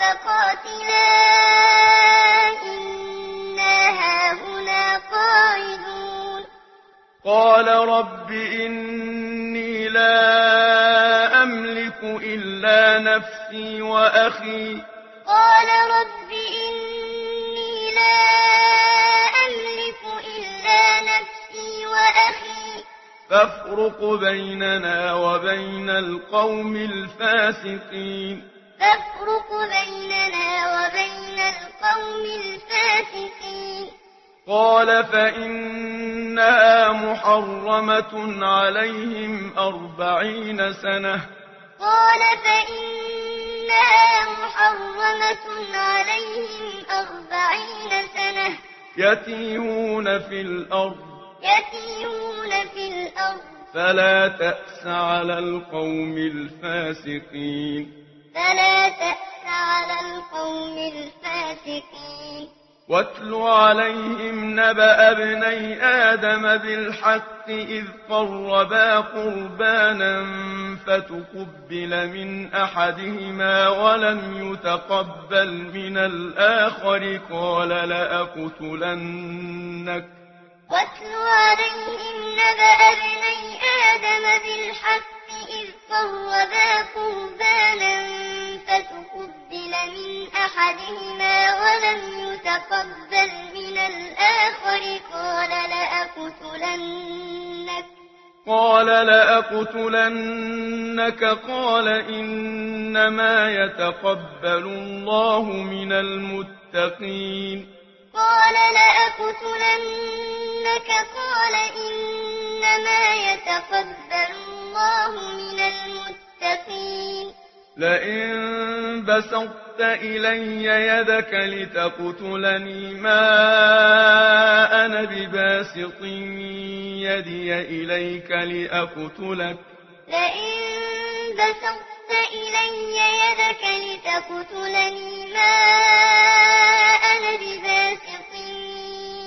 فقاتلا إنا هاهنا قاعدون. قال رب إني لا أملك إلا نفسي وأخي. قال رب إني لا أملك إلا نفسي وأخي. فافرق بيننا وبين القوم الفاسقين. تفرق بيننا وبين القوم الفاسقين. قال فإنها محرمة عليهم أربعين سنة. قال فإنها محرمة عليهم أربعين سنة. يتيهون في الأرض. يتيهون في الأرض. فلا تأس على القوم الفاسقين. فلا تأس على القوم الفاتقين واتل عليهم نبأ ابني آدم بالحق إذ قربا قربانا فتقبل من أحدهما ولم يتقبل من الآخر قال لأقتلنك. واتل عليهم نبأ ابني آدم بالحق إذ قربا قربانا من أحدهما ولم يتقبل من الآخر قال لأقتلنك. قال لأقتلنك. قال إنما يتقبل الله من المتقين. قال لأقتلنك. قال إنما يتقبل الله من المتقين. لئن بسطت إلي يدك لتقتلني ما أنا بباسط يدي إليك لأقتلك. لئن بسطت إلي يدك لتقتلني ما أنا بباسط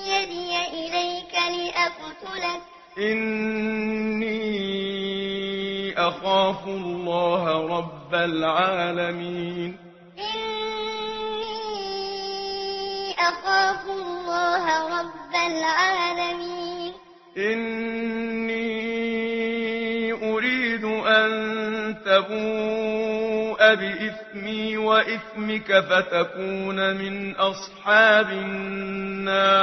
يدي إليك لأقتلك. إني أخاف الله رب العالمين. إني أخاف الله رب العالمين. إني أريد أن تبوء بإثمي وإثمك فتكون من أصحاب النار.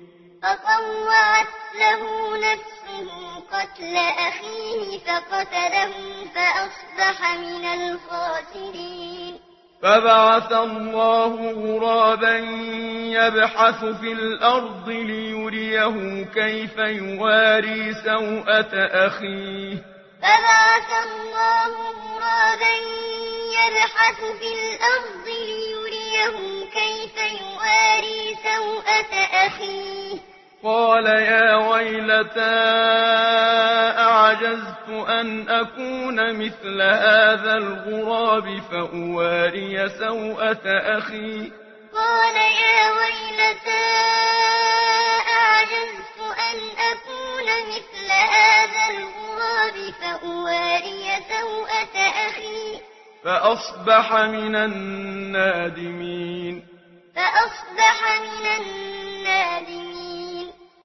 فطوعت له نفسه قتل أخيه فقتله فأصبح من الخاترين فبعث الله غرابا يبحث في الأرض ليريه كيف يواري سوءة أخيه. فبعث الله غرابا يبحث في الأرض ليريه كيف يواري سوءة أخيه. قال يا ويلتا أعجزت أن أكون مثل هذا الغراب فأواري سوءة أخي؟ قال يا ويلتا أعجزت أن أكون مثل هذا الغراب فأواري سوءة أخي؟ فأصبح من النادمين. فأصبح من النادمين.